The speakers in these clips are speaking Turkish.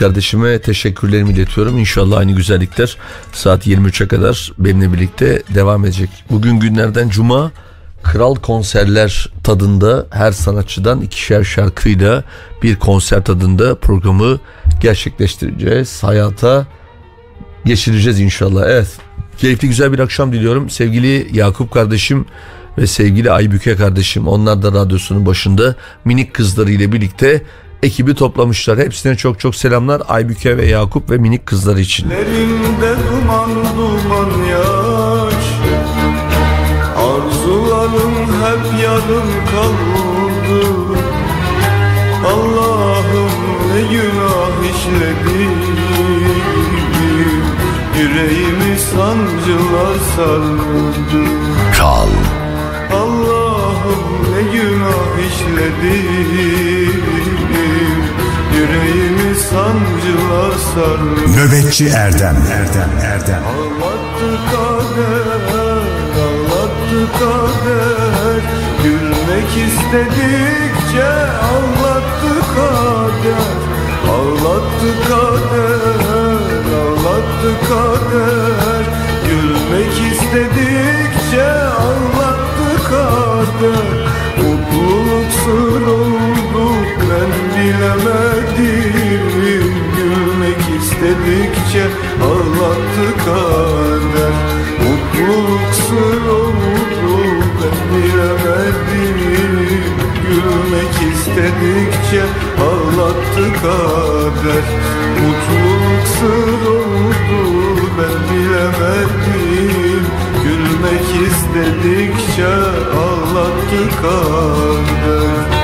kardeşime teşekkürlerimi iletiyorum. İnşallah aynı güzellikler saat 23'e kadar benimle birlikte devam edecek. Bugün günlerden cuma kral konserler tadında her sanatçıdan ikişer şarkıyla bir konser tadında programı gerçekleştireceğiz. Hayata geçireceğiz inşallah. Evet keyifli güzel bir akşam diliyorum. Sevgili Yakup kardeşim ve sevgili Aybüke kardeşim onlar da radyosunun başında minik kızları ile birlikte ekibi toplamışlar. Hepsine çok çok selamlar Aybüke ve Yakup ve minik kızları için. Ellerinde duman duman yaş Arzularım hep yarım kaldı Allah'ım ne günah işledim Yüreğimi sancılar sardı Kral Allah'ım ne günah işledim Yüreğimi sancılar sardı Nöbetçi Erdem. Erdem Erdem. Ağlattı kader, ağlattı kader. Gülmek istedikçe ağlattı kader. Ağlattı kader, ağlattı kader. Gülmek istedikçe ağlattı kader. Mutluluk sır oldu ben bilemedim Gülmek istedikçe ağlattı kader. Mutluluk sır oldu ben bilemedim Gülmek istedikçe ağlattı kader. Mutluluk sır oldu ben bilemedim Gülmek istedikçe ağlattı kader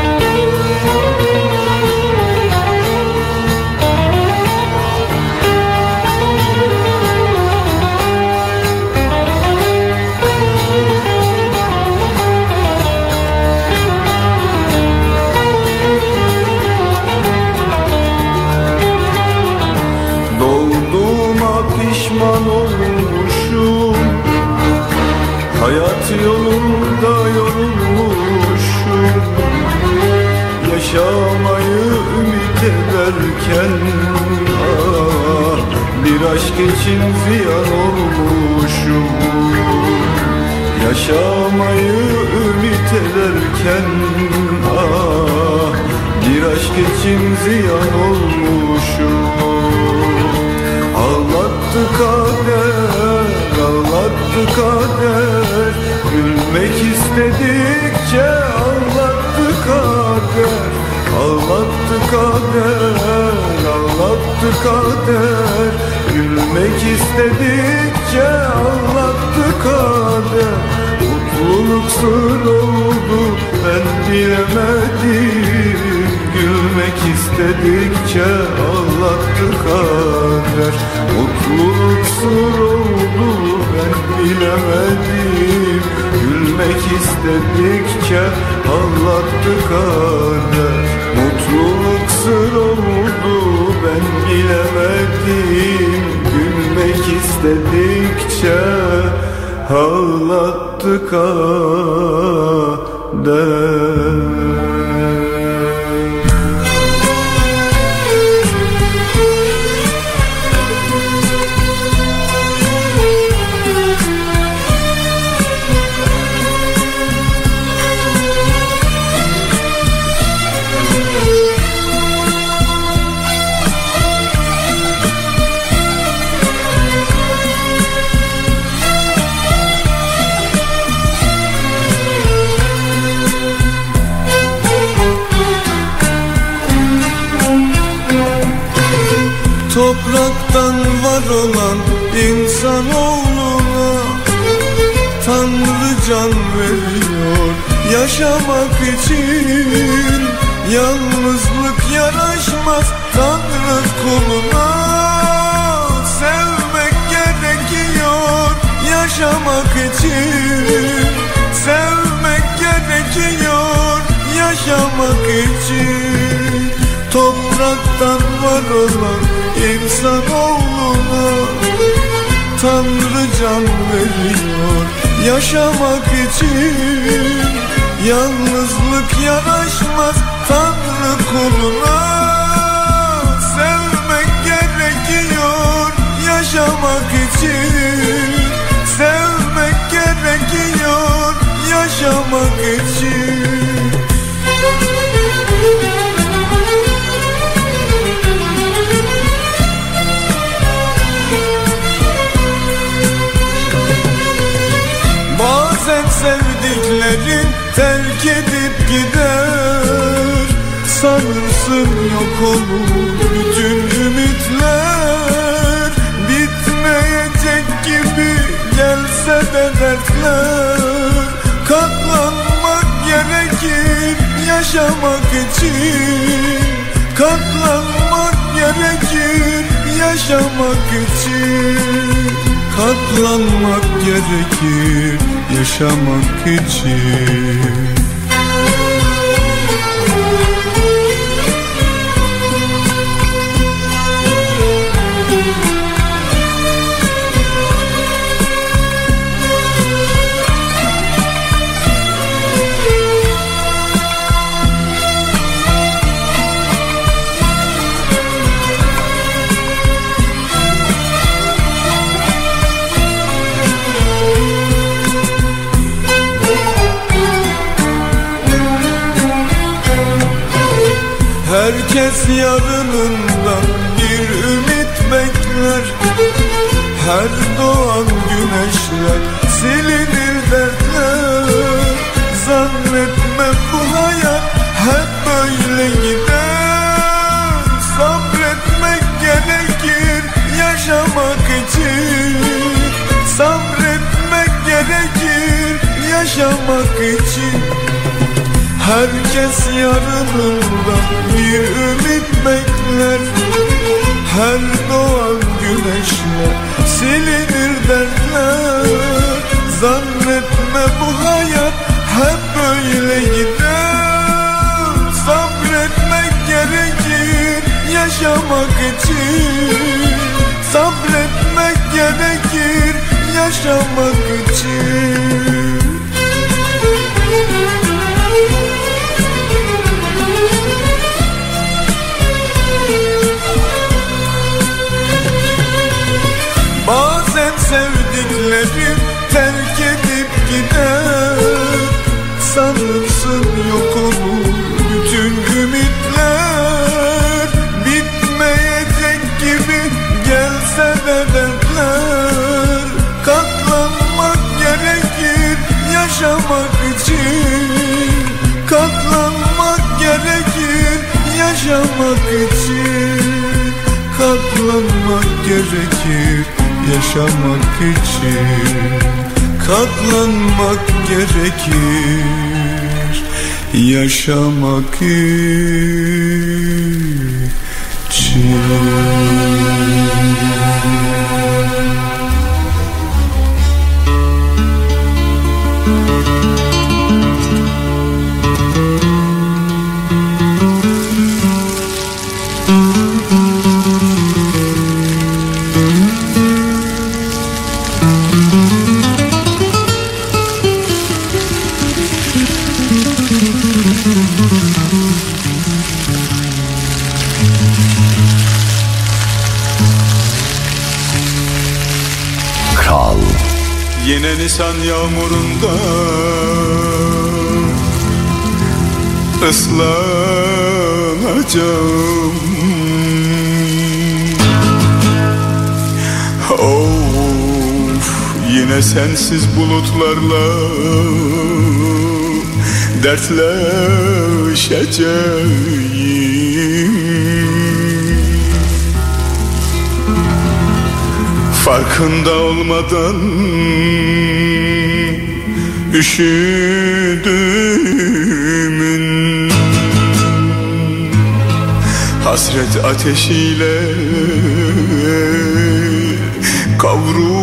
aşk için ziyan olmuşum. Yaşamayı ümit ederken ah, Bir aşk için ziyan olmuşum. Ağlattı kader, ağlattı kader. Gülmek istedikçe ağlattı kader. Ağlattı kader, ağlattı kader Gülmek istedikçe ağlattı kader Mutluluk sır oldu ben bilemedim. Gülmek istedikçe ağlattı kader Mutluluk sır oldu ben bilemedim. Gülmek istedikçe ağlattı kader Mutluluk sır oldu ben bilemedim Gülmek istedikçe ağlattı kader yaşamak için Yalnızlık yaraşmaz Tanrı kuluna Sevmek gerekiyor. Yaşamak için Sevmek gerekiyor. Yaşamak için sevdiklerin terk edip gider. Sanırsın yok olur bütün ümitler. Bitmeyecek gibi gelse de dertler. Katlanmak gerekir yaşamak için. Katlanmak gerekir yaşamak için. Katlanmak gerekir yaşamak için Herkes yarınından bir ümit bekler. Her doğan güneşler silinir dertler. Zannetme bu hayat hep böyle gider. Sabretmek gerekir yaşamak için. Sabretmek gerekir yaşamak için Herkes yarınından bir ümit bekler. Her doğan güneşle silinir dertler. Zannetme bu hayat hep böyle gider. Sabretmek gerekir yaşamak için. Sabretmek gerekir yaşamak için sevdiklerim terk edip gider. Sanırsın yok olur bütün ümitler. Bitmeyecek gibi gelse de Katlanmak gerekir yaşamak için. Katlanmak gerekir yaşamak için. Katlanmak gerekir yaşamak için Katlanmak gerekir. Yaşamak için ıslanacağım Of yine sensiz bulutlarla dertleşeceğim. Farkında olmadan üşüdüğümün Hasret ateşiyle kavrulacağım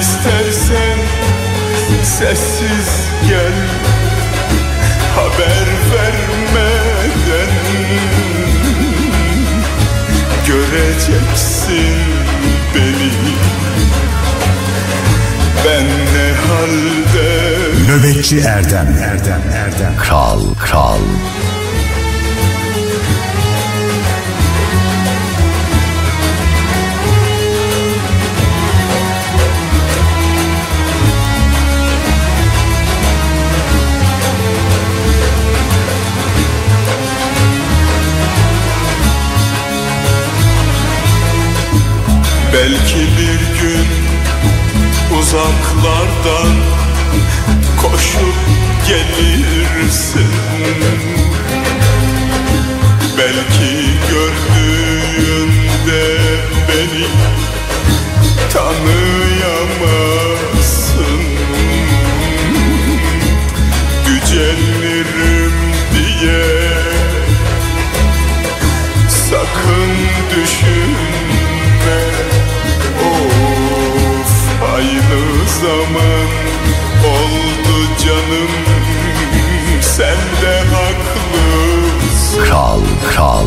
İstersen sessiz gel. Haber vermeden Göreceksin beni. Ben ne halde Nöbetçi Erdem. Erdem Erdem Kral, kral. Belki bir gün uzaklardan koşup gelirsin. Belki gördüğünde beni tanıyamazsın. Gücenirim diye sakın zaman oldu canım Sen de haklısın Kral, kral.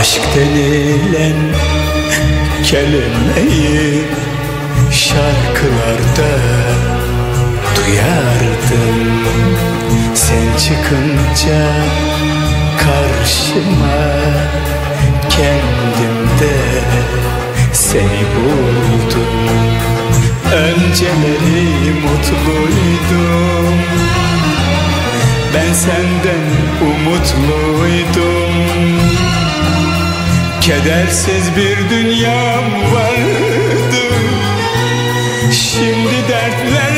Aşk denilen kelimeyi şarkılarda duyardım. Sen çıkınca karşıma kendimde seni buldum. Önceleri mutluydum. Ben senden umutluydum Kedersiz bir dünyam vardı. Şimdi dertlere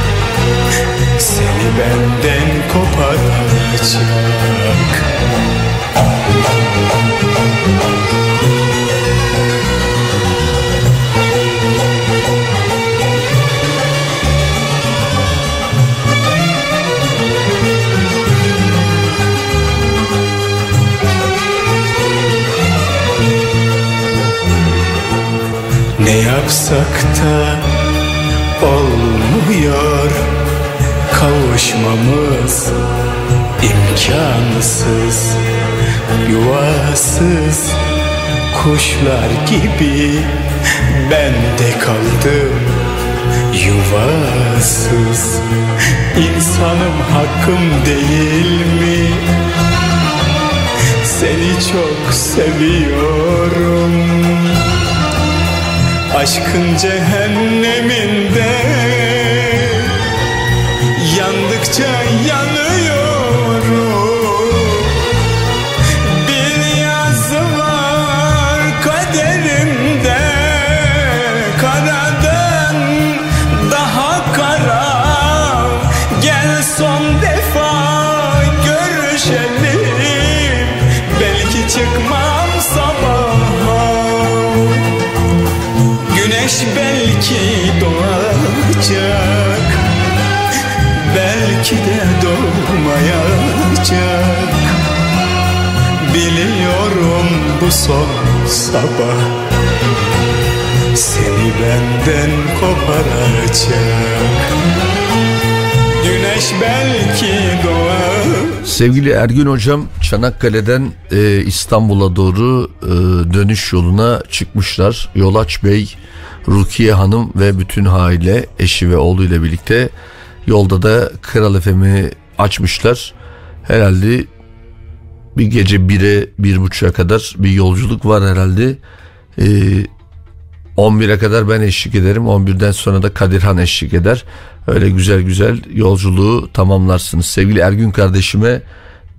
Benden koparacak. Ne yapsak da olmuyor Kavuşmamız imkansız Yuvasız kuşlar gibi ben de kaldım Yuvasız insanım hakkım değil mi? Seni çok seviyorum Aşkın cehenneminde Yandıkça yanıyorum. Bir yazı var kaderimde. Karadan daha kara. Gel son defa görüşelim. Belki çıkmam sabaha. Güneş belki doğacak Belki de doğmayacak. Biliyorum bu son sabah. Seni benden koparacak. Güneş belki doğar. Sevgili Ergün Hocam Çanakkale'den e, İstanbul'a doğru e, dönüş yoluna çıkmışlar. Yolaç Bey, Rukiye Hanım ve bütün aile eşi ve oğluyla birlikte yolda da Kral FM'i açmışlar. Herhalde bir gece 1'e 1.30'a kadar bir yolculuk var herhalde. E, 11'e kadar ben eşlik ederim. 11'den sonra da Kadirhan eşlik eder. Öyle güzel güzel yolculuğu tamamlarsınız. Sevgili Ergün kardeşime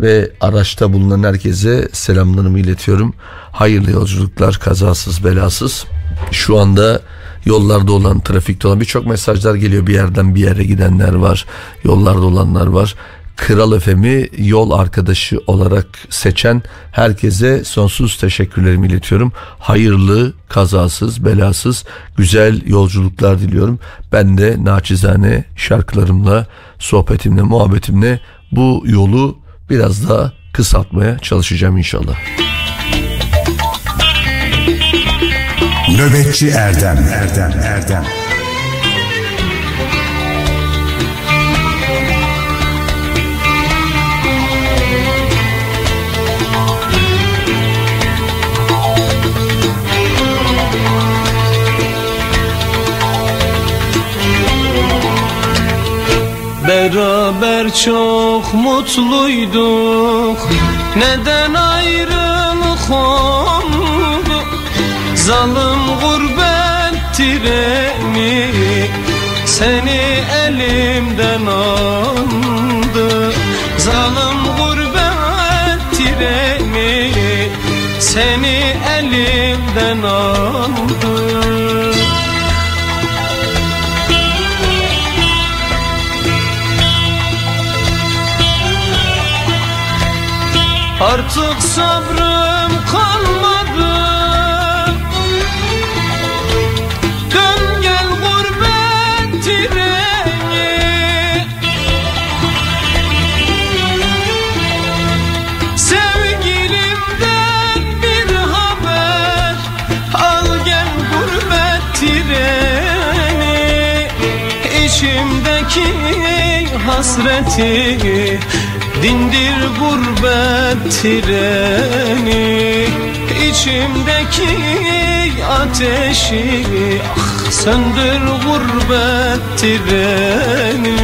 ve araçta bulunan herkese selamlarımı iletiyorum. Hayırlı yolculuklar, kazasız belasız. Şu anda yollarda olan, trafikte olan birçok mesajlar geliyor. Bir yerden bir yere gidenler var, yollarda olanlar var. Kral Efem'i yol arkadaşı olarak seçen herkese sonsuz teşekkürlerimi iletiyorum. Hayırlı, kazasız, belasız, güzel yolculuklar diliyorum. Ben de naçizane şarkılarımla, sohbetimle, muhabbetimle bu yolu biraz daha kısaltmaya çalışacağım inşallah. Nöbetçi Erdem. Erdem Erdem. Beraber çok mutluyduk. Neden ayrılık oldu Zalim gurbet treni Seni elimden aldı. Zalim gurbet treni Seni elimden aldı. Artık sabrım İçimdeki hasreti Dindir gurbet treni İçimdeki ateşi Ah söndür gurbet treni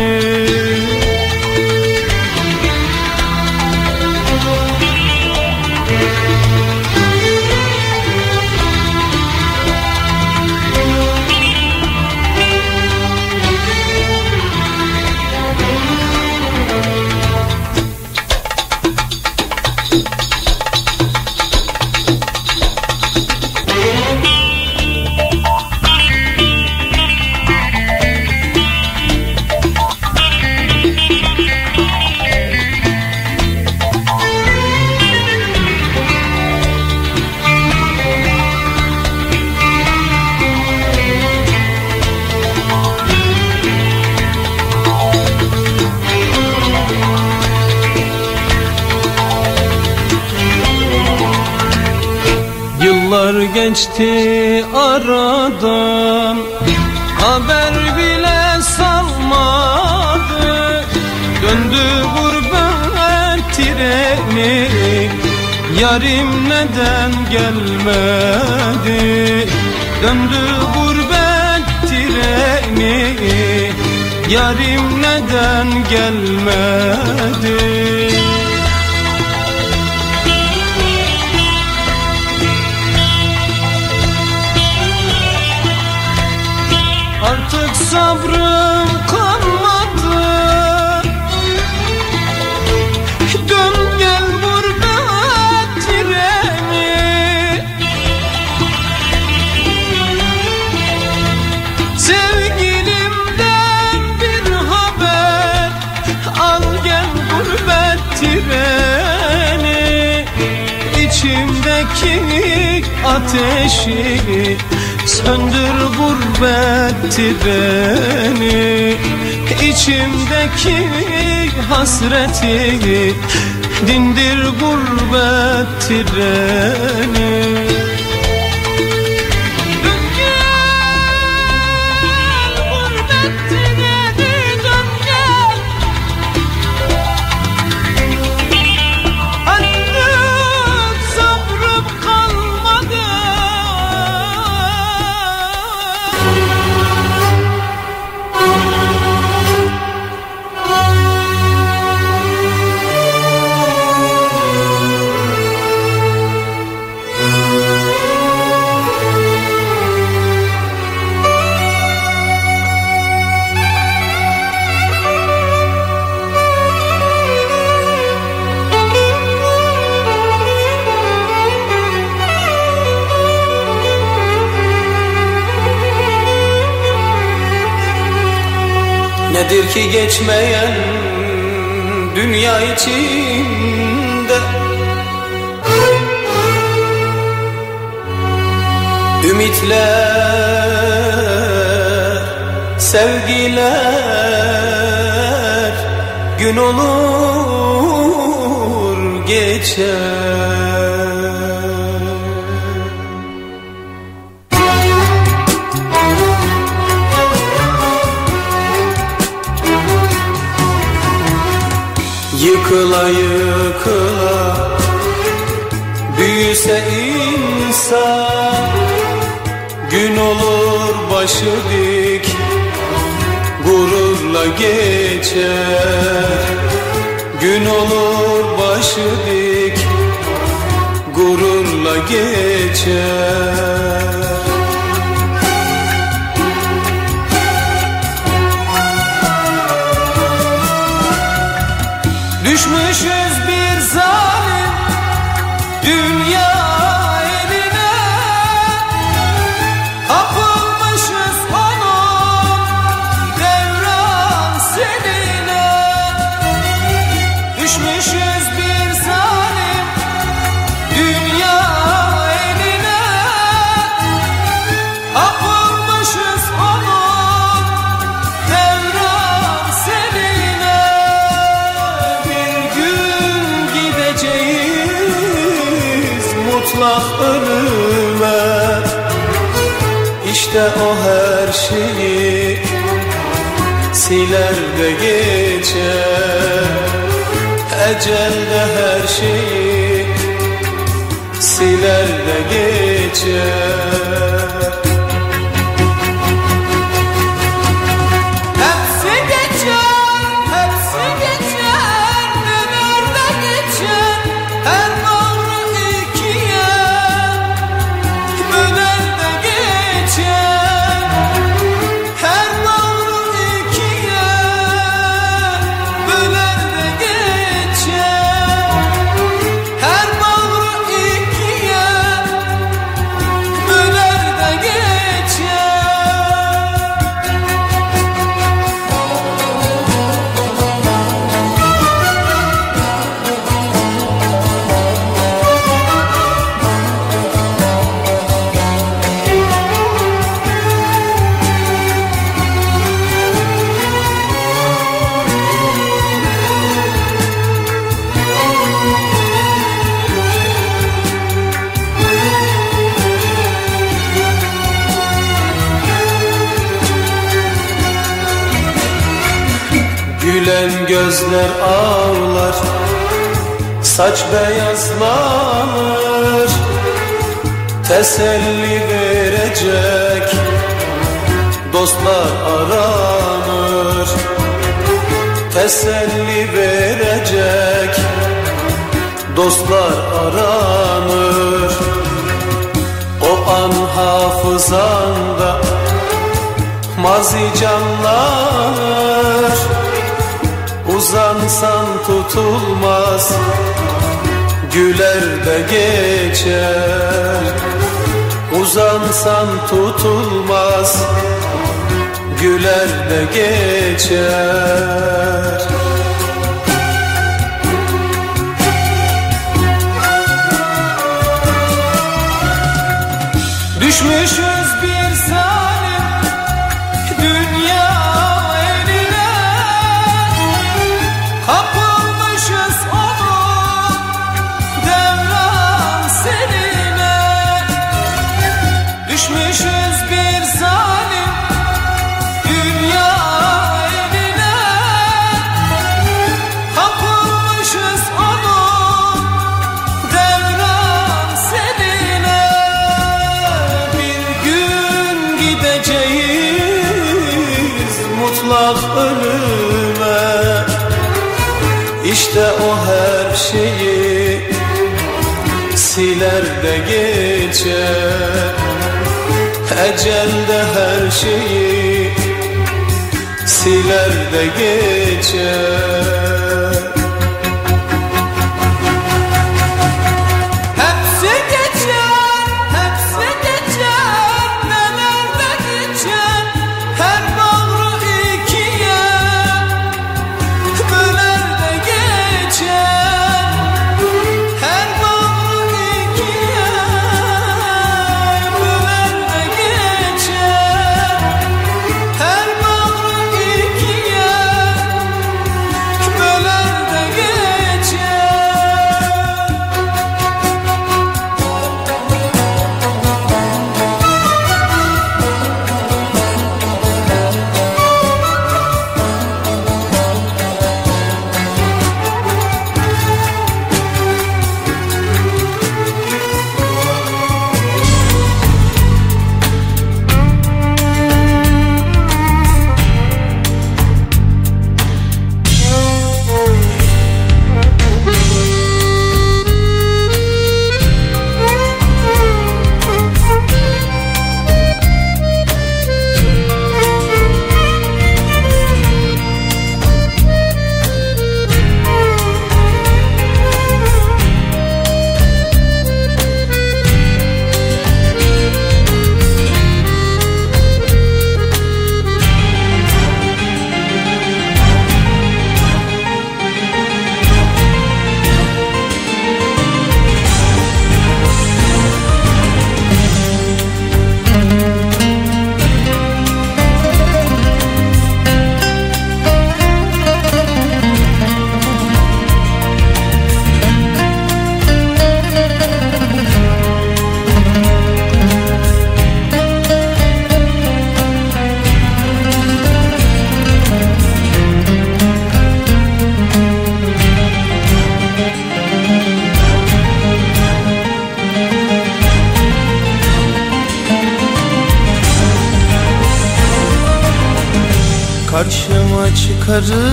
geçti aradan. Haber bile salmadı. Döndü gurbet treni. Yarim neden gelmedi? Döndü gurbet treni. Yarim neden gelmedi sabrım kalmadı. Dön gel gurbet treni. Sevgilimden bir haber. Al gel gurbet treni. İçimdeki ateşi Söndür gurbet treni İçimdeki hasreti Dindir gurbet treni Nedir ki geçmeyen dünya içinde. Ümitler, sevgiler gün olur geçer başı Gururla geçer. Gün olur İşte o her şeyi siler de geçer. Ecel de her şeyi siler de geçer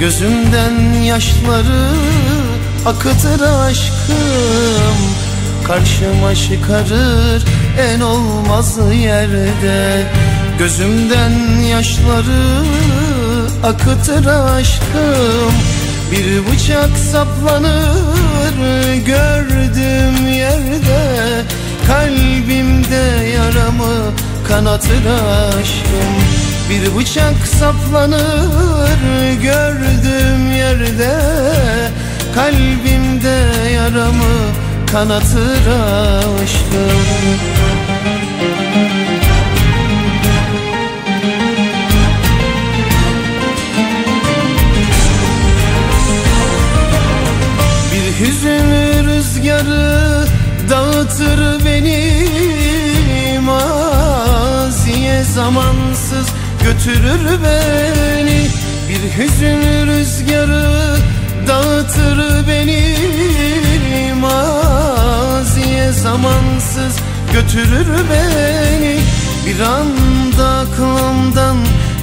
Gözümden yaşları akıtır aşkım. Karşıma çıkarır en olmazı yerde. Gözümden yaşları akıtır aşkım. Bir bıçak saplanır gördüğüm yerde. Kalbimde yaramı kanatır aşkım Bir bıçak saplanır gördüğüm yerde. Kalbimde yaramı kanatır aşkım Bir hüzün rüzgarı dağıtır beni. Maziye zamansız götürür beni. Bir hüzün rüzgarı dağıtır beni. Maziye zamansız götürür beni. Bir anda aklımdan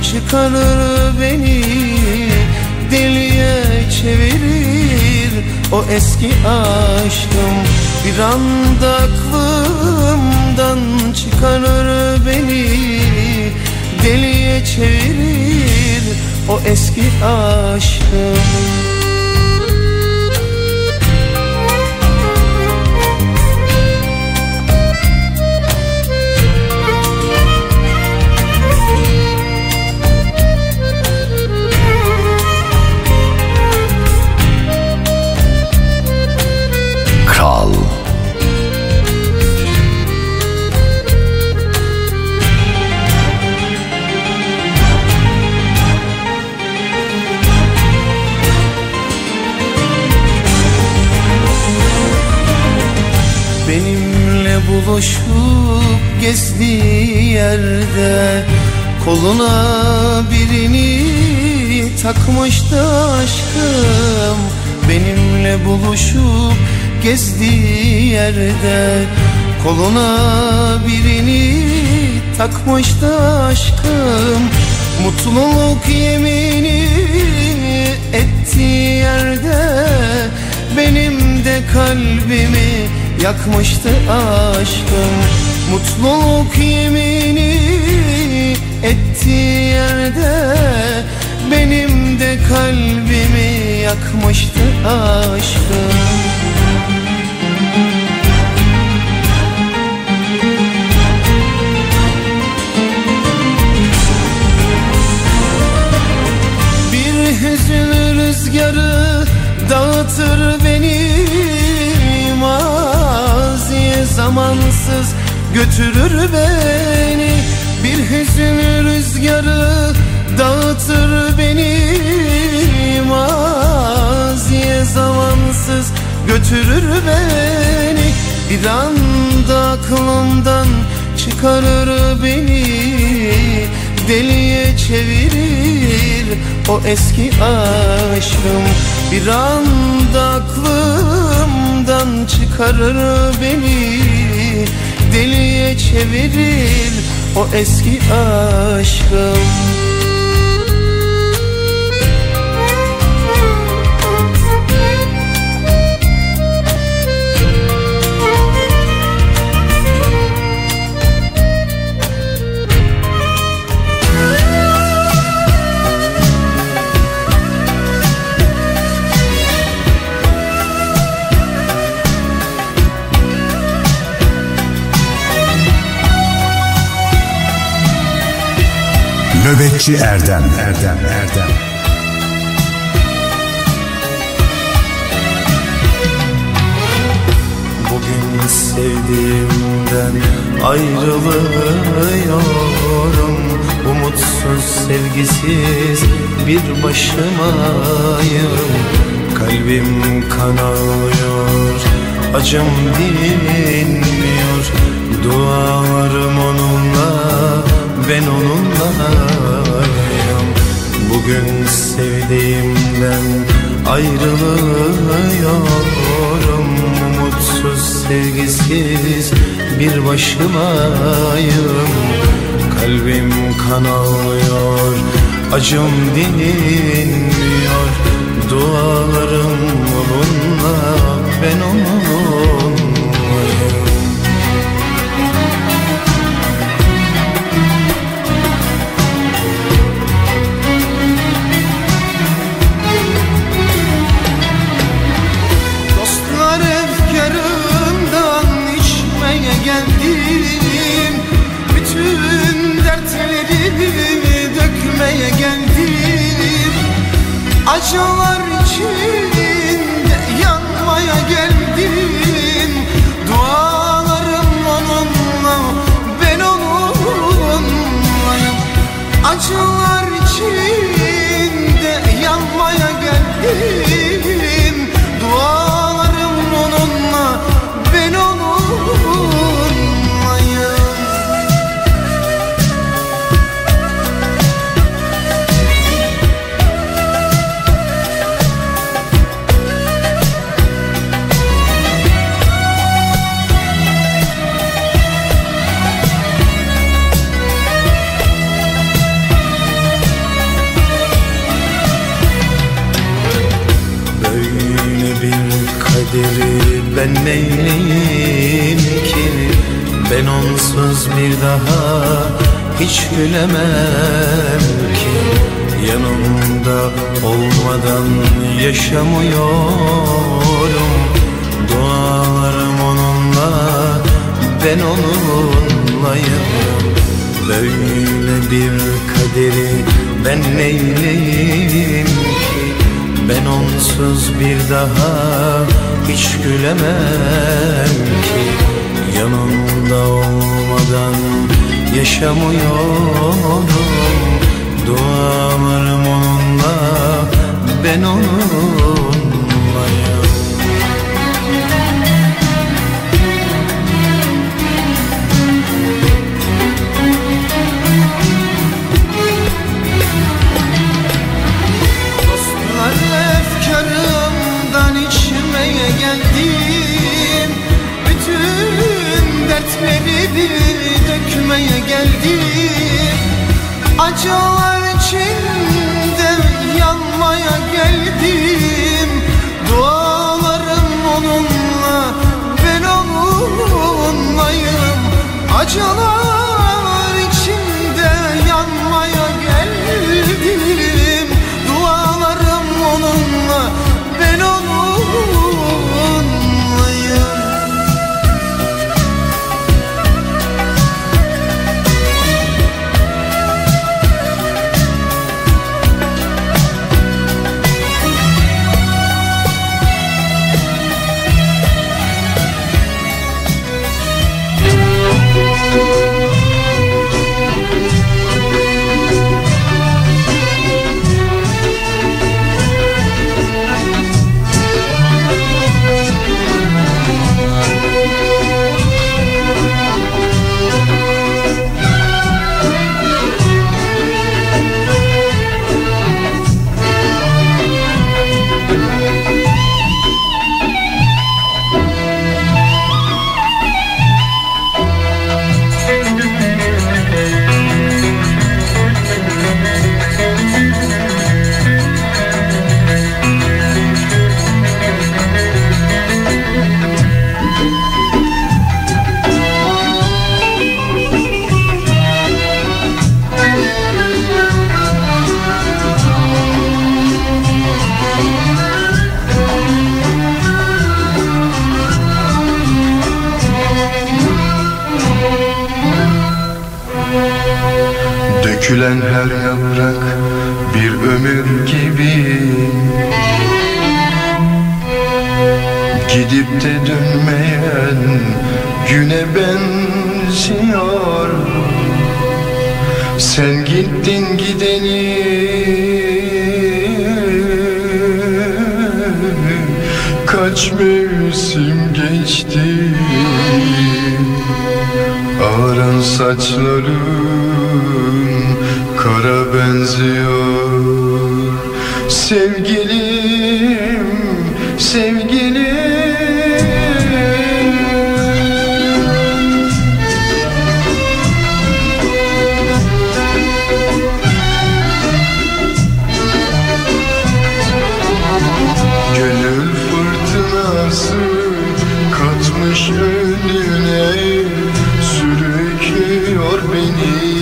çıkarır beni. Deliye çevirir o eski aşkım. Bir anda aklımdan çıkarır beni Deliye çevirir o eski aşkım Koluna birini takmıştı aşkım. Benimle buluşup gezdiği yerde Koluna birini takmıştı aşkım. Mutluluk yemini ettiği yerde Benim de kalbimi yakmıştı aşkım. Mutluluk yemini ettiği yerde Benim de kalbimi yakmıştı aşkım. Bir hüzün rüzgarı dağıtır beni Maziye zamansız götürür beni Bir hüzün rüzgarı dağıtır beni. Maziye zamansız götürür beni. Bir anda aklımdan çıkarır beni. Deliye çevirir o eski aşkım. Bir anda aklımdan çıkarır beni. Deliye çevirir o eski aşkım Nöbetçi Erdem. Erdem Erdem. Bugün sevdiğimden ayrılıyorum. Umutsuz sevgisiz bir başımayım Kalbim kanıyor acım dinmiyor. Dualarım onunla ben onunlayım Bugün sevdiğimden ayrılıyorum. Umutsuz sevgisiz bir başımayım. Kalbim kan ağlıyor Acım dinmiyor Dualarım onunla Ben onunlayım Acılar içinde yanmaya geldim Dualarım onunla ben onunlayım. Acılar içinde yanmaya geldim onsuz bir daha hiç gülemem ki. Yanımda olmadan yaşamıyorum. Dualarım onunla ben onunlayım. Böyle bir kaderi ben neyleyim ki? Ben onsuz bir daha hiç gülemem ki. Yanımda olmadan yaşamıyorum Dualarım onunla ben onunlayım dökmeye geldim Acılar içinde yanmaya geldim. Dualarım onunla ben onunlayım. Acılar Dökülen her yaprak bir ömür gibi. Gidip de dönmeyen güne benziyor. Sen gittin gideni. Kaç mevsim geçti? Ağaran saçların kara benziyor. Sevgilim, sevgilim. Katmış önüne sürüklüyor beni.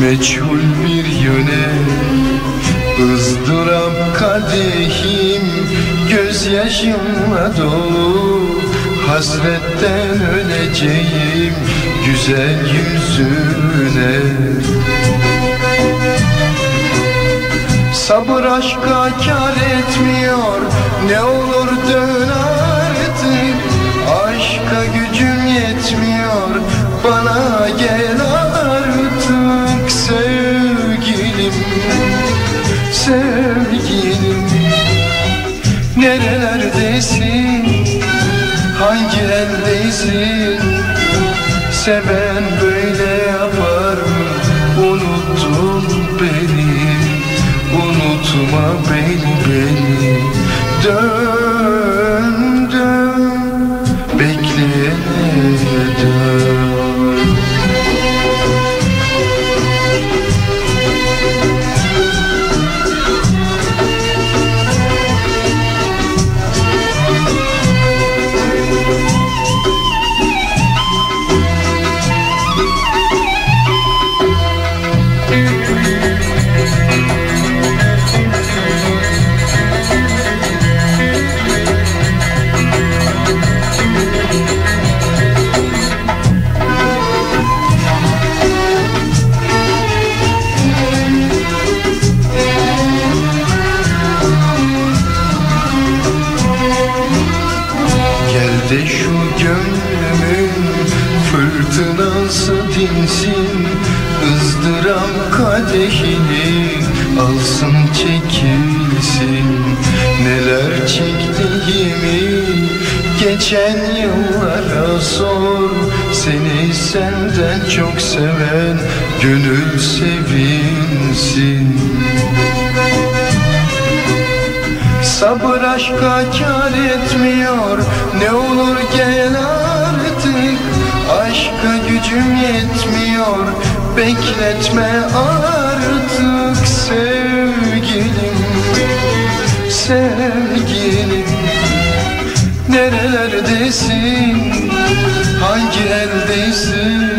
Meçhul Gözyaşımla dolu. Hasretten öleceğim Güzel yüzüne. Sabır aşka kar etmiyor Seven geçen yıllara sor Seni senden çok seven gönül sevinsin. Sabır aşka kar etmiyor Ne olur gel artık. Aşka gücüm yetmiyor Bekletme artık Sevgilim. Sevgilim Nerelerdesin Hangi eldeysin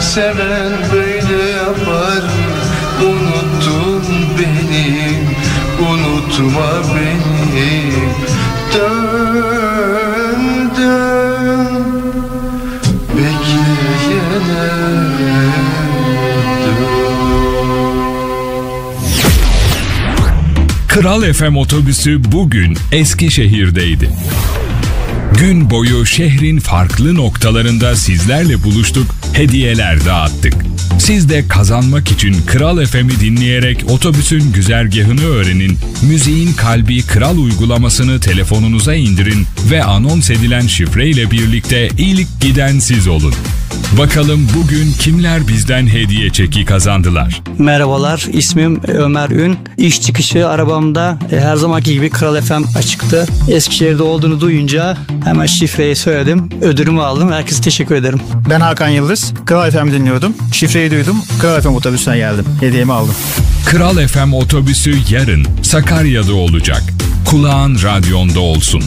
Seven böyle yapar. Unuttun beni Unutma beni. Dön Kral FM otobüsü bugün Eskişehir'deydi. Gün boyu şehrin farklı noktalarında sizlerle buluştuk, hediyeler dağıttık. Siz de kazanmak için Kral FM'i dinleyerek otobüsün güzergahını öğrenin, müziğin kalbi Kral uygulamasını telefonunuza indirin ve anons edilen şifreyle birlikte ilk giden siz olun. Bakalım bugün kimler bizden hediye çeki kazandılar? Merhabalar, ismim Ömer Ün. İş çıkışı arabamda e, her zamanki gibi Kral FM açıktı. Eskişehir'de olduğunu duyunca hemen şifreyi söyledim. Ödülümü aldım. Herkese teşekkür ederim. Ben Hakan Yıldız. Kral FM dinliyordum. Şifreyi duydum. Kral FM otobüsüne geldim. Hediyemi aldım. Kral FM otobüsü yarın Sakarya'da olacak. Kulağın radyonda olsun.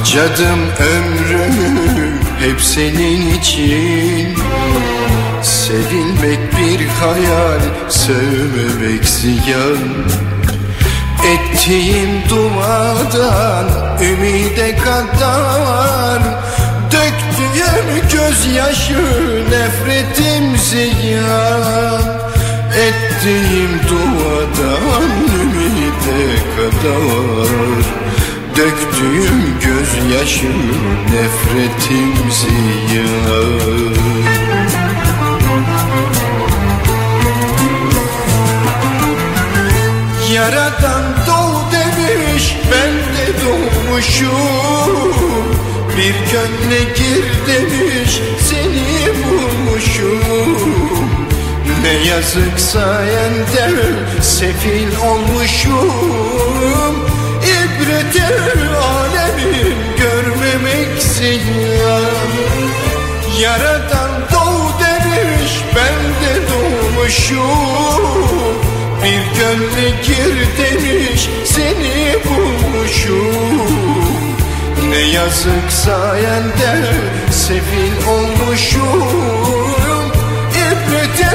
Harcadım ömrümü hep senin için. Sevilmek bir hayal, sevmemek ziyan. Ettiğim duadan ümide kadar. Döktüğüm gözyaşı nefretim ziyan. Ettiğim duadan ümide kadar Döktüğüm gözyaşı nefretim ziyan Yaradan doğ demiş ben de doğmuşum. Bir gönle gir demiş seni bulmuşum. Ne yazık sayende sefil olmuşum İbreti alemin görmemek ziyan Yaradan doğ demiş ben de doğmuşum. Bir gönle gir demiş seni bulmuşum. Ne yazık sayende sefil olmuşum. İbreti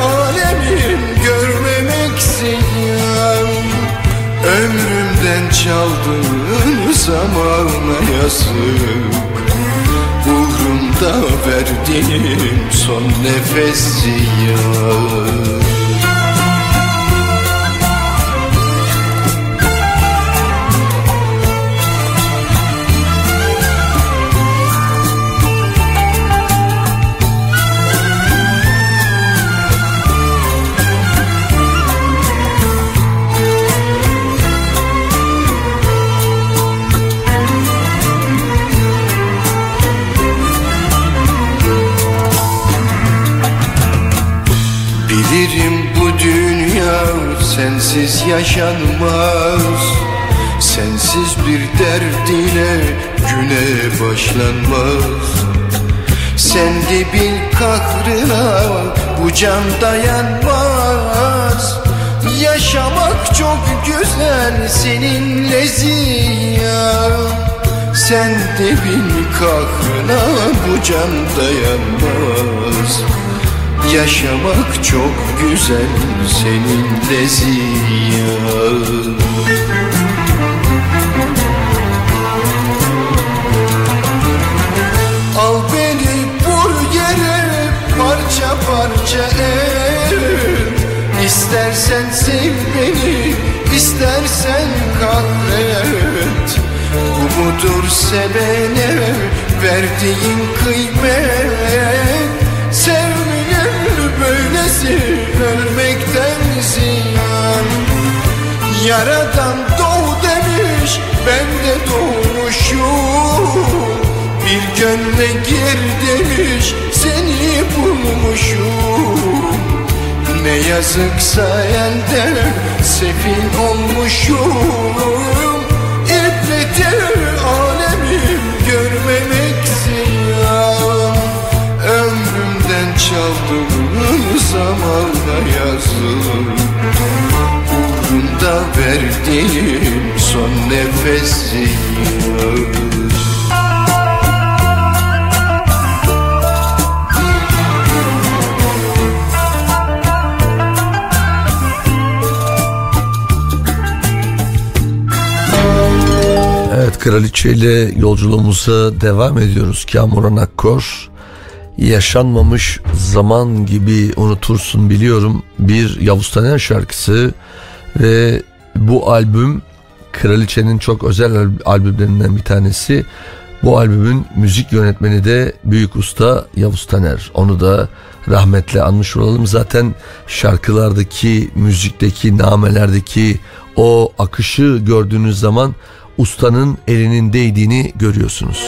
alemin görmemek ziyan Ömrümden çaldığın zamana yazık? Uğrunda verdiğim son nefes ziyan sensiz yaşanmaz. Sensiz bir derdine güne başlanmaz. Sen de bil kahrına bu can dayanmaz. Yaşamak çok güzel seninle ziyan Sen de bil kahrına bu can dayanmaz Yaşamak çok güzel seninle ziyan. Al beni vur parça parça et İstersen sev beni istersen kahret. Bu mudur sevene verdiğin kıymet Yaradan doğ demiş ben de doğmuşum. Bir gönle gir demiş seni bulmuşum. Ne yazık sayende sefil olmuşum. İbreti alemim görmemek ziyan Ömrümden çaldığın zamana yazık Uğrunda verdiğim son nefes ziyan Evet Kraliçe ile yolculuğumuza devam ediyoruz. Kamuran Akkor yaşanmamış zaman gibi unutursun biliyorum bir Yavuz Taner şarkısı ve bu albüm Kraliçe'nin çok özel al- albümlerinden bir tanesi. Bu albümün müzik yönetmeni de büyük usta Yavuz Taner. Onu da rahmetle anmış olalım. Zaten şarkılardaki, müzikteki, namelerdeki o akışı gördüğünüz zaman ustanın elinin değdiğini görüyorsunuz.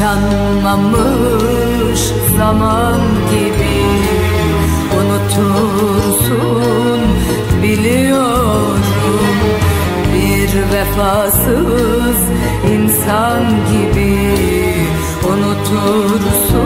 Yaşanmamış zaman gibi. Unutursun biliyorum. Bir vefasız insan gibi. Unutursun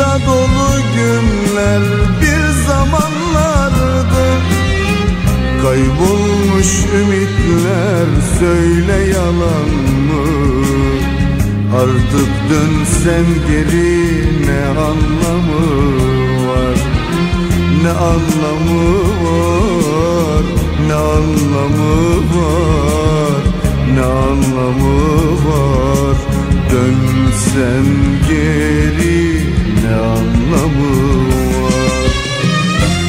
Sevda dolu günler bir zamanlardı. Kaybolmuş ümitler söyle yalan mı? Artık dönsen geri ne anlamı var? Ne anlamı var? Ne anlamı var? Ne anlamı var? Dönsen geri anlamı var.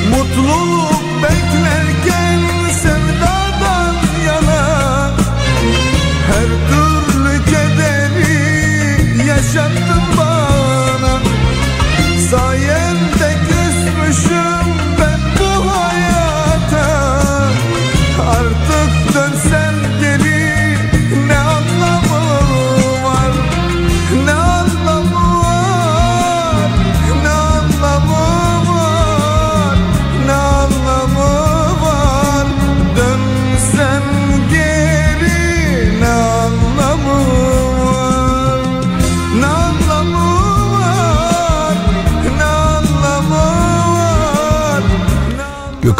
Mutluluk beklerken sevdadan yana Her türlü kederi yaşattın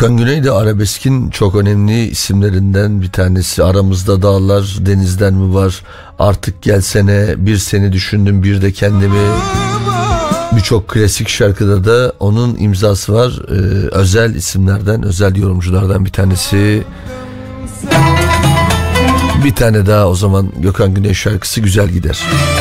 Gökhan Güney de arabeskin çok önemli isimlerinden bir tanesi. Aramızda dağlar denizden mi var? Artık gelsene bir seni düşündüm bir de kendimi. Birçok klasik şarkıda da onun imzası var. Ee, özel isimlerden, özel yorumculardan bir tanesi. Bir tane daha o zaman Gökhan Güney şarkısı güzel gider. Hep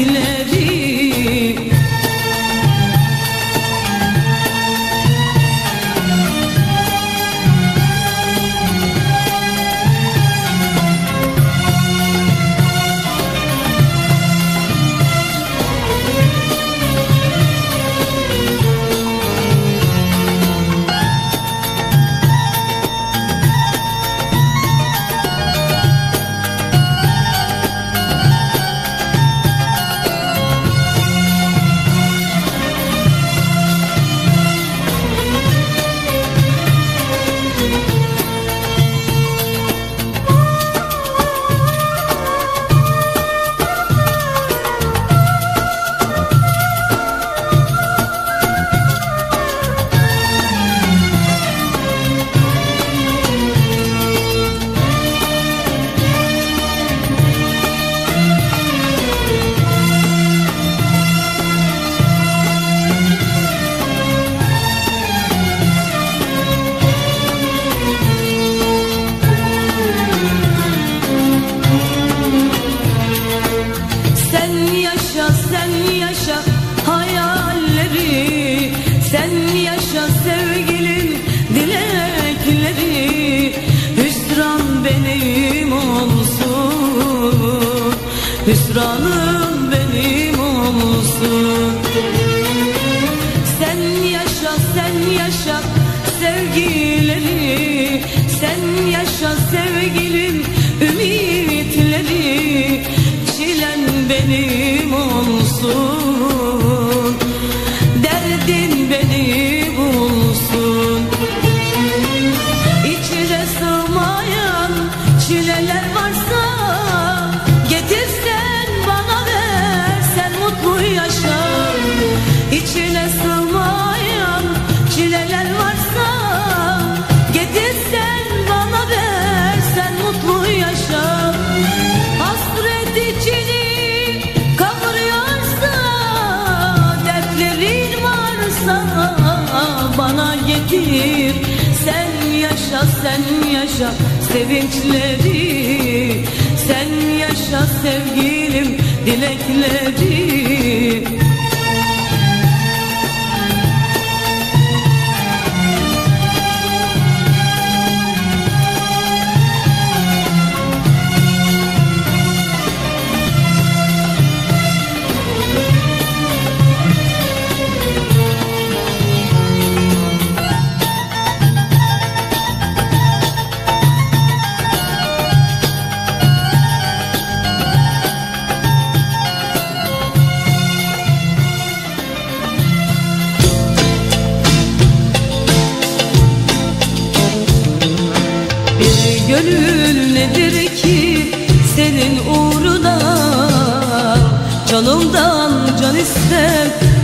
que le bana getir Sen yaşa sen yaşa sevinçleri. Sen yaşa sevgilim dilekleri.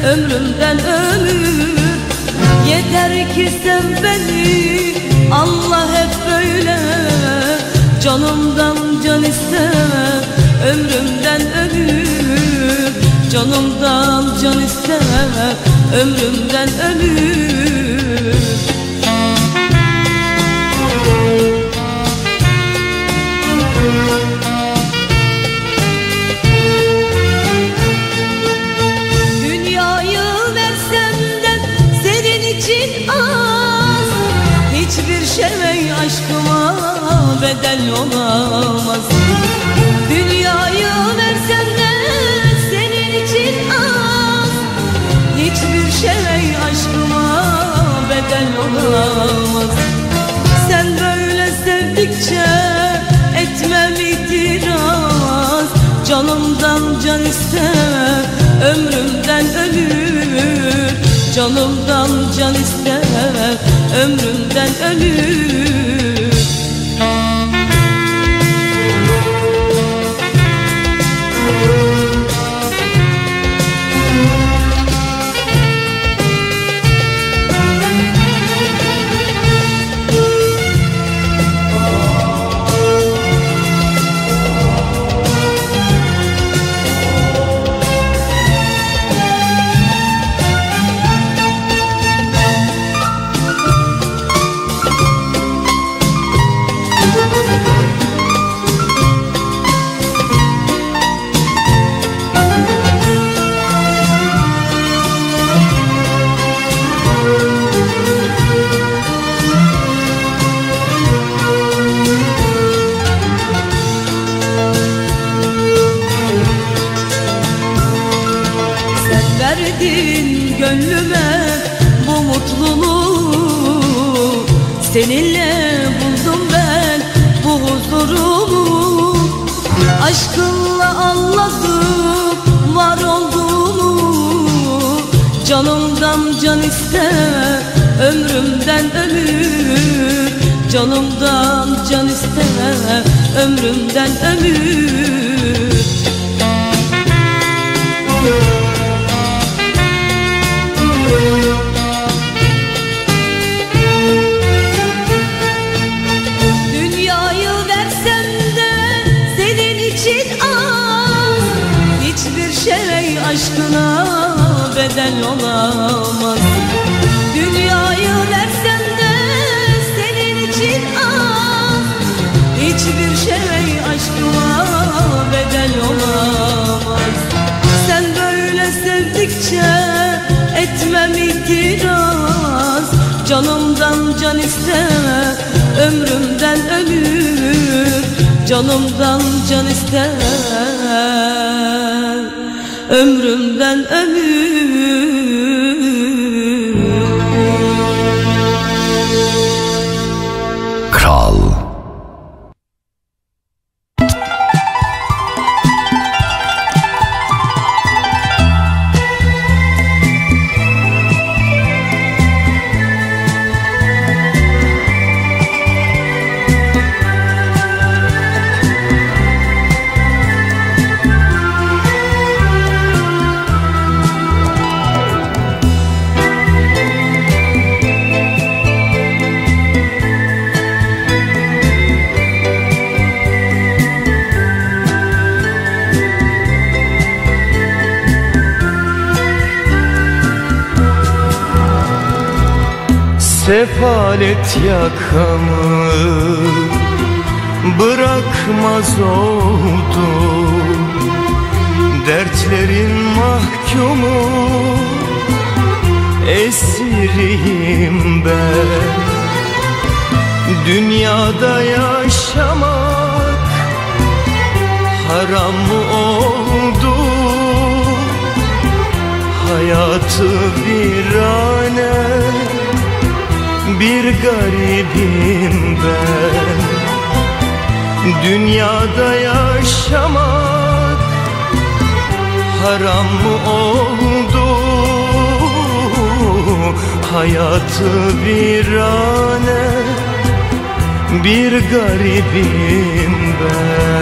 Ömrümden ömür. Yeter ki sen beni Allah hep böyle. Canımdan can istem ömrümden ömür. Canımdan can istem ömrümden ömür Canımdan can istem ömrümden ölür ömrümden ömür Canımdan can iste ömrümden ömür Dünyayı versem de senin için az. Hiçbir şey aşkına bedel olamaz Hiçbir şey aşkıma bedel olamaz. Sen böyle sevdikçe etmem itiraz. Canımdan can isteme ömrümden ölür. Canımdan can ister ömrümden ölür Sefalet yakamı bırakmaz oldu. Dertlerin mahkumu esiriyim ben. Dünyada yaşamak haram mı oldu? Hayatı virane bir garibim ben. Dünyada yaşamak haram mı oldu? Hayatı virane bir garibim ben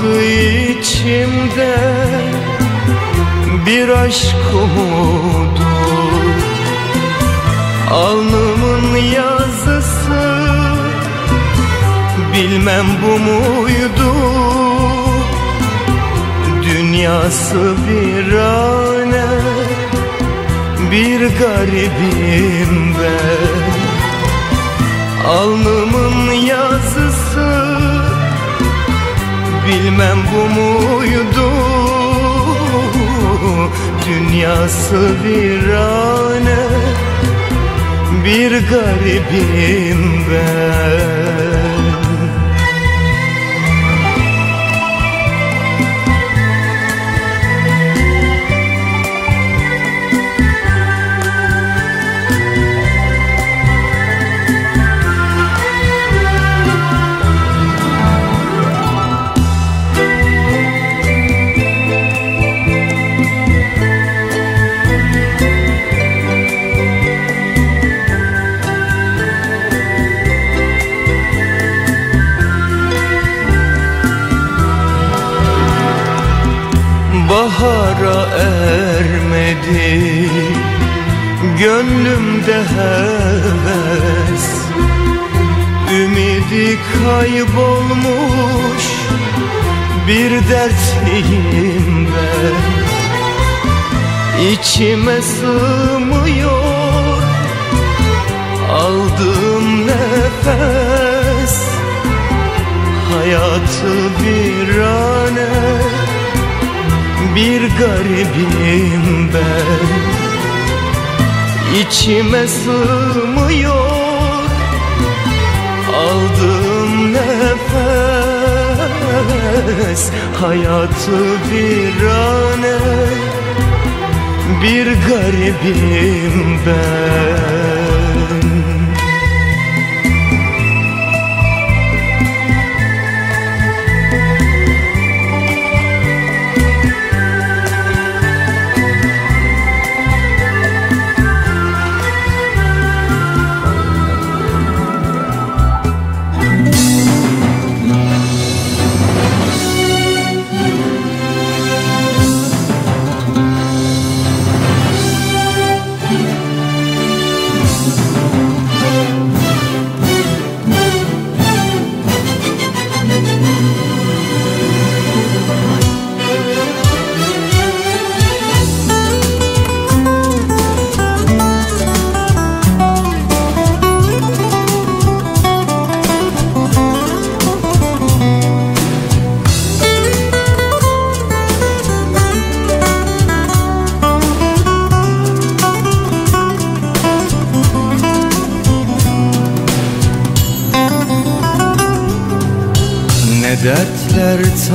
Kalmadı içimde. Bir aşk umudu. Alnımın yazısı. Bilmem bu muydu? Dünyası virane bir garibim ben. Alnımın yazısı Bilmem bu muydu? Dünyası virane Bir garibim ben Gönlümde heves. Ümidi kaybolmuş Bir dertliyim ben İçime sığmıyor Aldığım nefes. Hayatı virane bir garibim ben İçime sığmıyor. Aldığım nefes Hayatı virane Bir garibim ben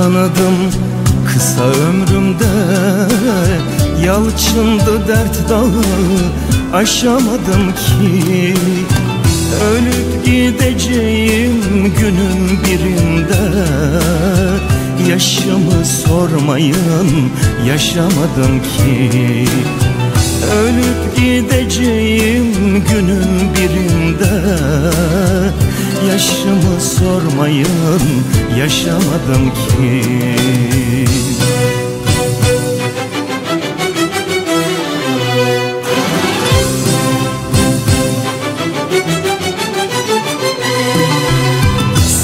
tanıdım kısa ömrümde. Yalçındı dert dağı aşamadım ki. Ölüp gideceğim günün birinde. Yaşımı sormayın yaşamadım ki. Ölüp gideceğim günün birinde Yaşımı sormayın yaşamadım ki.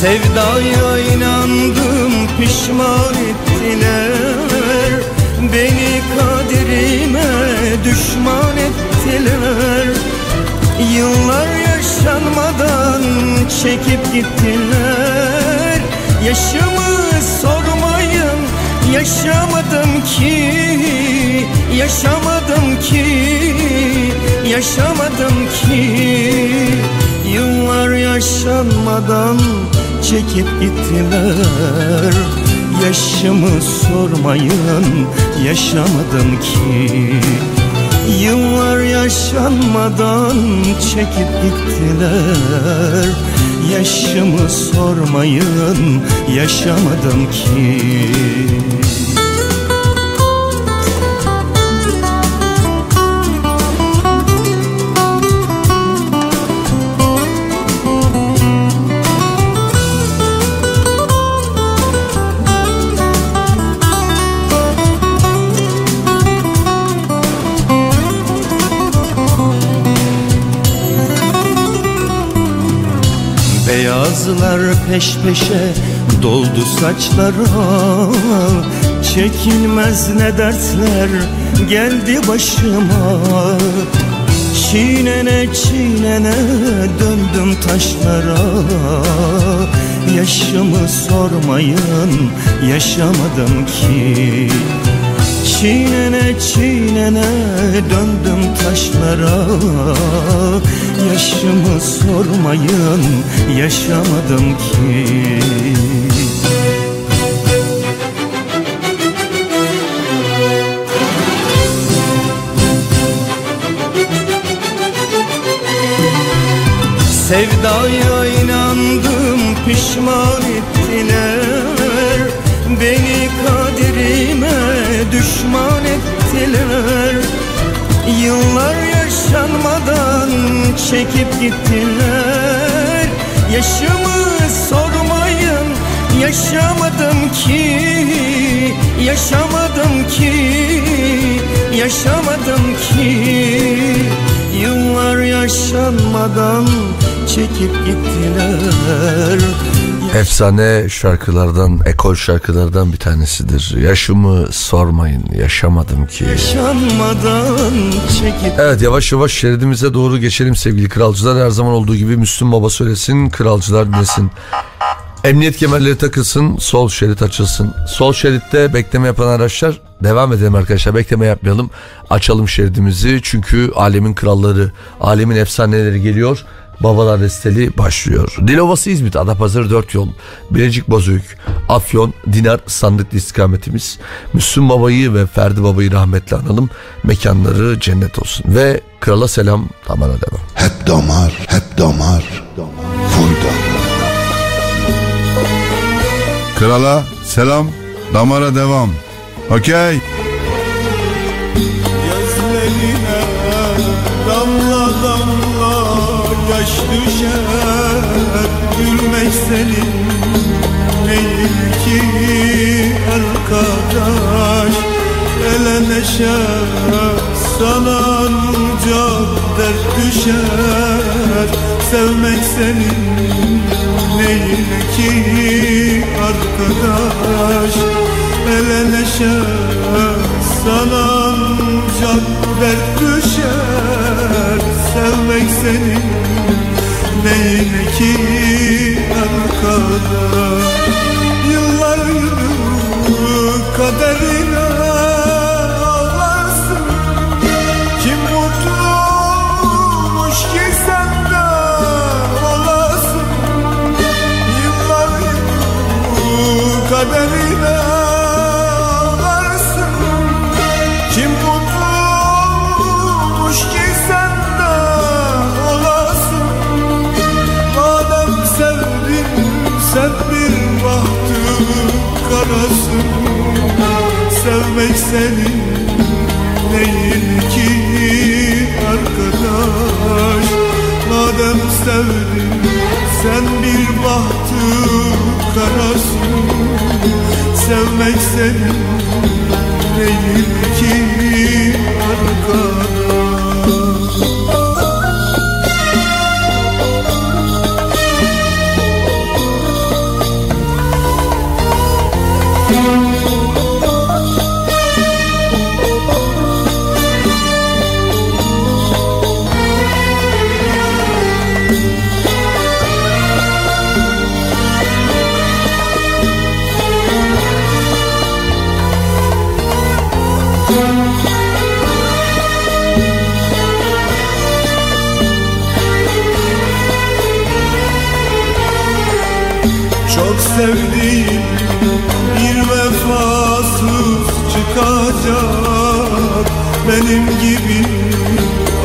Sevdaya inandım pişman ettiler. Beni kaderime düşman ettiler. Yıllar çekip gittiler. Yaşımı sormayın yaşamadım ki Yaşamadım ki Yaşamadım ki. Yıllar yaşanmadan çekip gittiler. Yaşımı sormayın yaşamadım ki. Yıllar yaşanmadan çekip gittiler Yaşımı sormayın yaşamadım ki Beyazlar peş peşe doldu saçlara Çekilmez ne dertler geldi başıma. Çiğnene çiğnene döndüm taşlara. Yaşımı sormayın yaşamadım ki. Çiğnene çiğnene döndüm taşlara Yaşımı sormayın yaşamadım ki. Sevdaya inandım pişman ettiler. Beni kaderime düşman ettiler. Yıllar yaşanmadan çekip gittiler. Yaşımı sormayın yaşamadım ki Yaşamadım ki Yaşamadım ki. Yıllar yaşanmadan çekip gittiler Efsane şarkılardan, ekol şarkılardan bir tanesidir. Yaşımı sormayın, yaşamadım ki. Yaşanmadan çekip Evet yavaş yavaş şeridimize doğru geçelim sevgili kralcılar. Her zaman olduğu gibi Müslüm Baba söylesin, kralcılar dinlesin. Emniyet kemerleri takılsın, sol şerit açılsın. Sol şeritte bekleme yapan araçlar devam edelim arkadaşlar. Bekleme yapmayalım. Açalım şeridimizi çünkü alemin kralları, alemin efsaneleri geliyor. Babalar Resteli başlıyor. Dilovası İzmit, Adapazarı 4 yol, Bilecik Bozüyük, Afyon, Dinar sandıklı istikametimiz. Müslüm Baba'yı ve Ferdi Baba'yı rahmetle analım. Mekanları cennet olsun. Ve krala selam, damara devam. Hep damar, hep damar, full damar. Krala selam, damara devam. Okey. Gözlerine yaş düşer. Gülmek senin değil ki arkadaş. Ele neşe sana ancak dert düşer. Sevmek senin değil ki arkadaş. Ele neşe sana ancak dert düşer Sevmek senin neyine ki arkadaş Yıllar yılı kaderine ağlarsın. Kim mutlu olmuş ki sen de olasın Yıllar yılı kaderine Sevmek senin değil ki arkadaş. Madem sevdin sen bir bahtı karasın. Sevmek senin değil ki arkadaş Benim gibi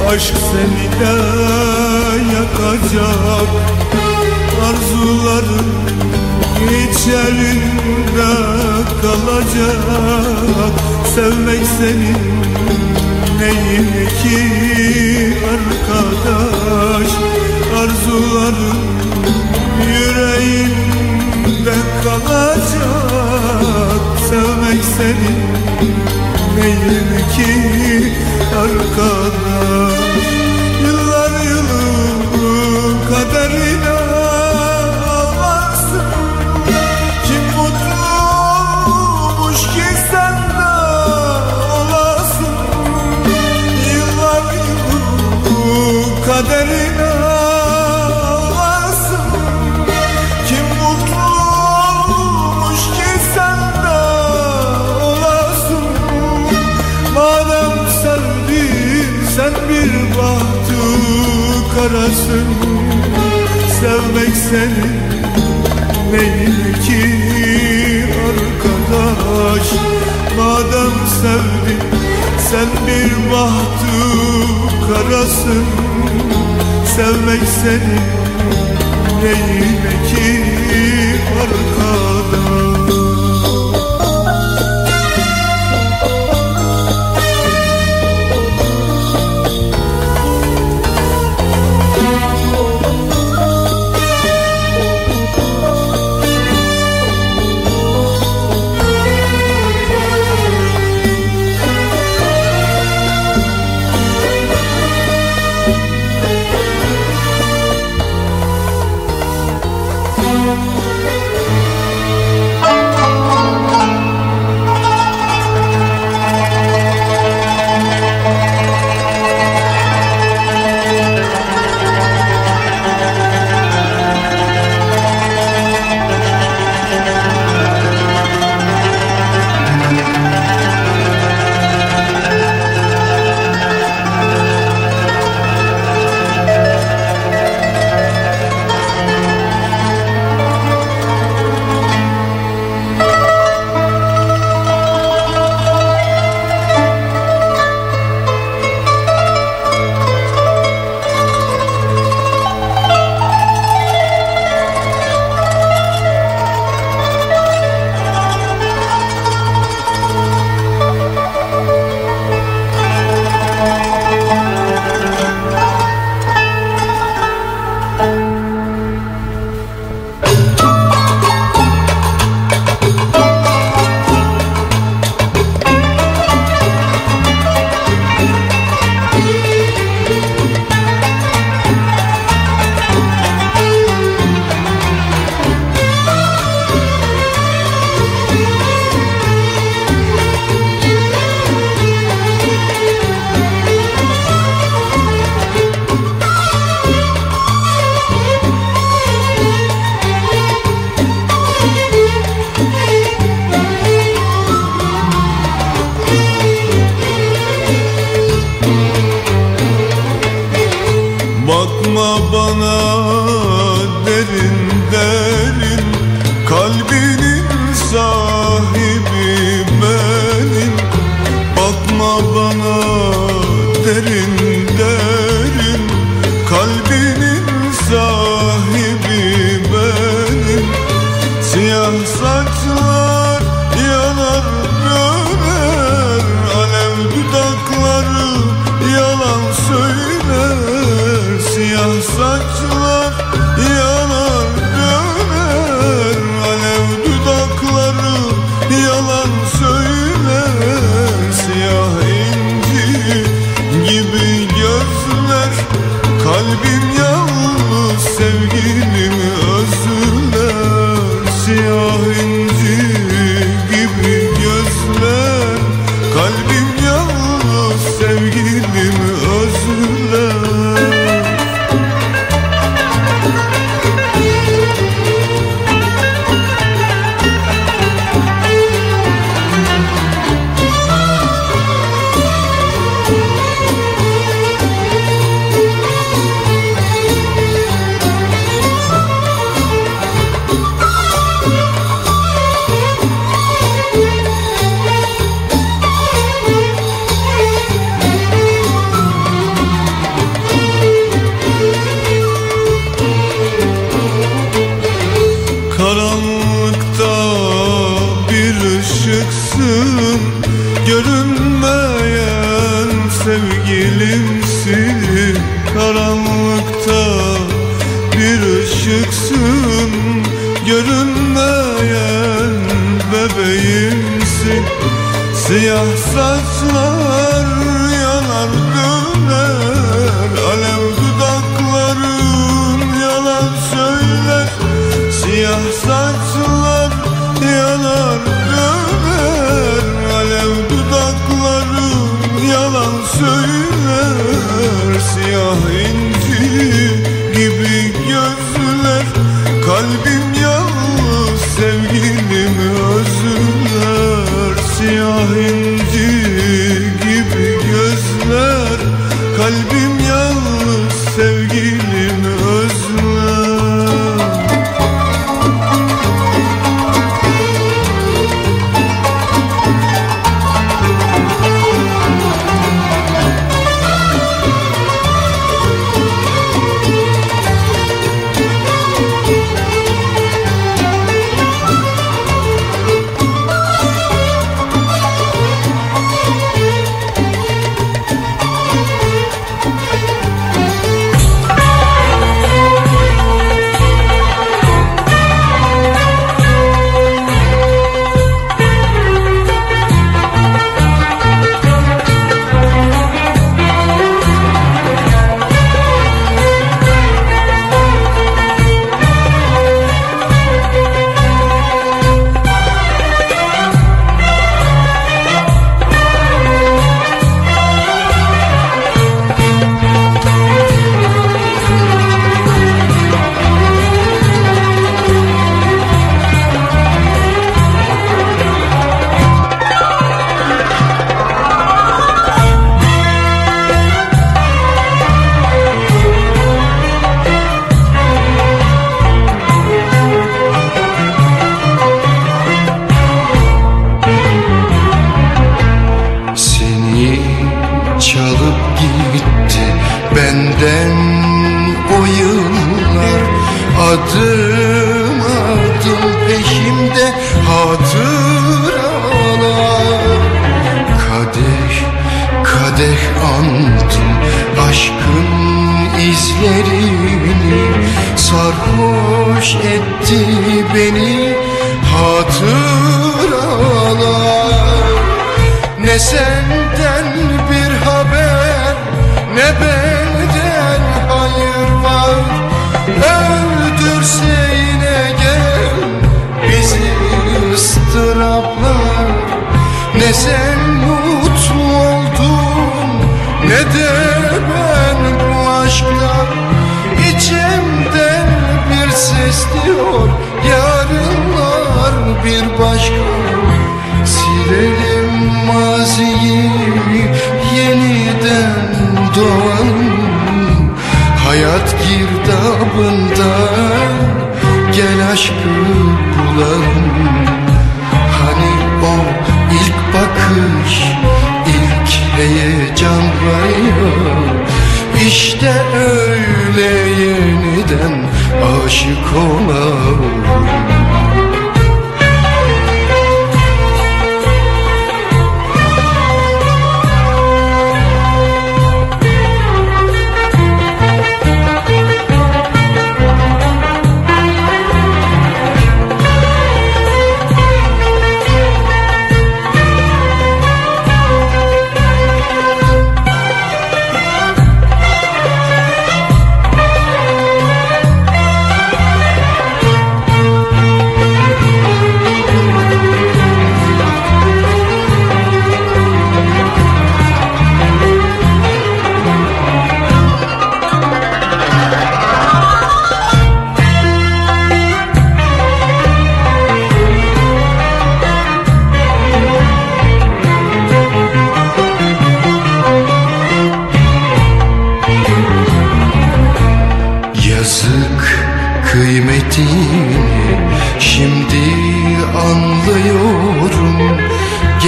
aşk seni de yakacak. Arzularım içerinde kalacak. Sevmek senin neyin ki arkadaş? Arzularım yüreğinde kalacak. Sevmek senin neyin ki arkadaş? Yıllar yılı kaderine ağlarsın. Kim mutlu olmuş ki sen de olasın? Yıllar yılı kaderine karasın Sevmek senin neyin ki arkadaş. Madem sevdin sen bir bahtı karasın. Sevmek senin neyin ki arkadaş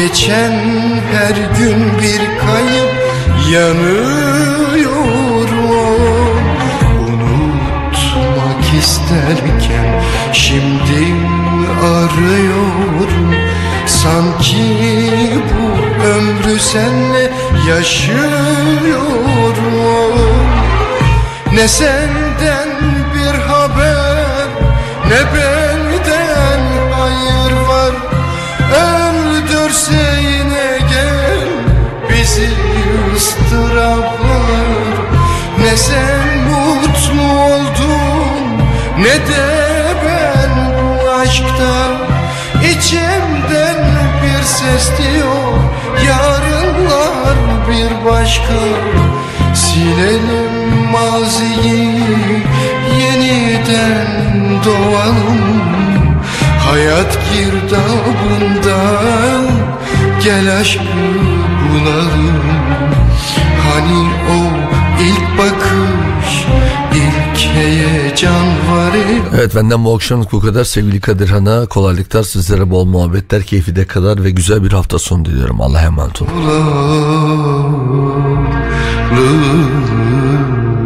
Geçen her gün bir kayıp yanıyorum Unutmak isterken şimdi arıyorum. Sanki bu ömrü senle yaşıyorum Ne senden bir haber ne ben Hüseyin'e gel Bizi ıstıraplar Ne sen mutlu oldun Ne de ben bu aşkta. İçimden bir ses diyor Yarınlar bir başka. Silelim maziyi Yeniden doğalım. Hayat girdabında gel aşkı bulalım. Hani o ilk bakış ilk heyecan var Evet benden bu akşamlık bu kadar. Sevgili Kadirhan'a kolaylıklar sizlere bol muhabbetler keyfi de kadar ve güzel bir hafta sonu diliyorum. Allah'a emanet olun. Düştüm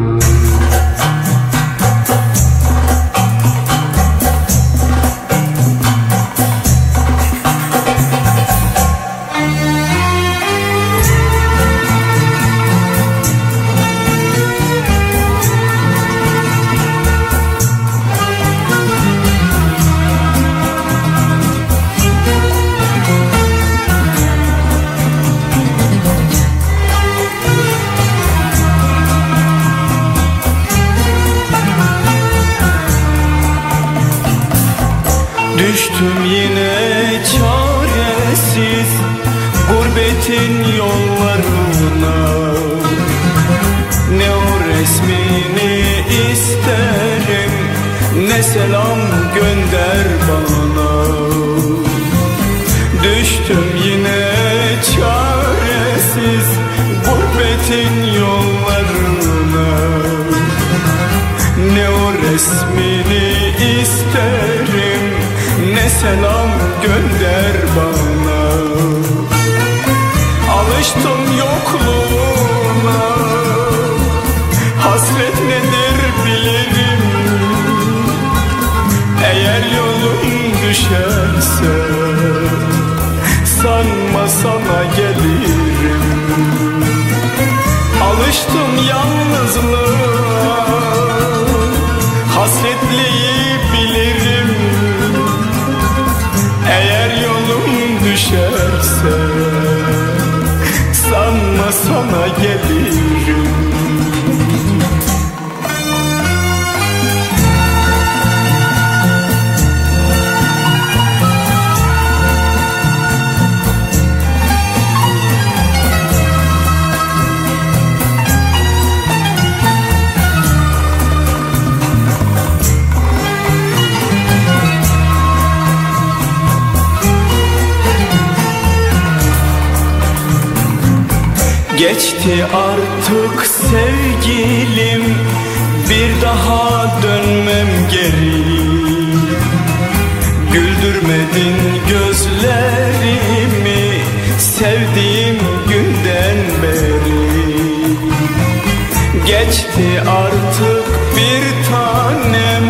Geçti artık bir tanem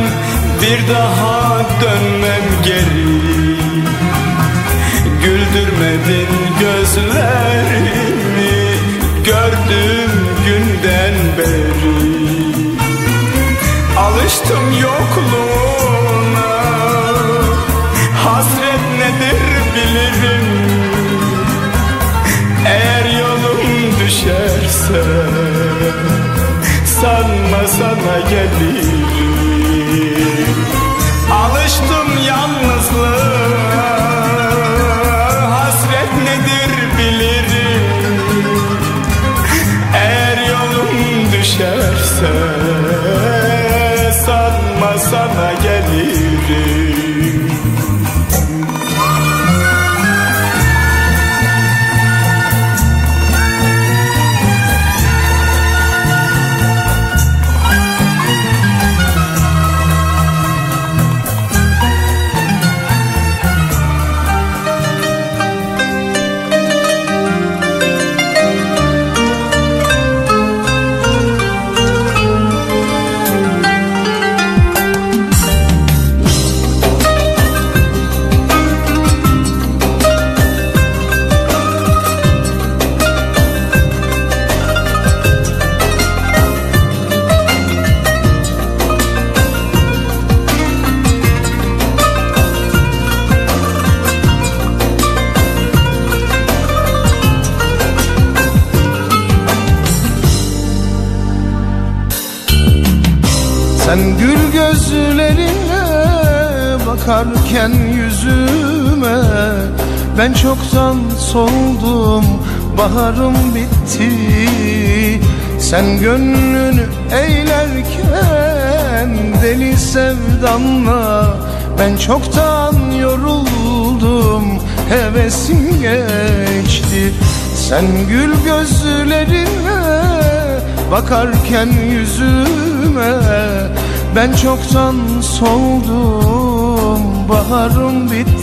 Bir daha dönmem geri. Güldürmedin gözlerimi Gördüğüm günden beri. Alıştım yokluğuna Hasret nedir bilirim. Eğer yolum düşerse Sanma sana gelirim Alıştım yalnızlığa soldum baharım bitti. Sen gönlünü eğlerken deli sevdanla Ben çoktan yoruldum hevesim geçti. Sen gül gözlerinle bakarken yüzüme Ben çoktan soldum baharım bitti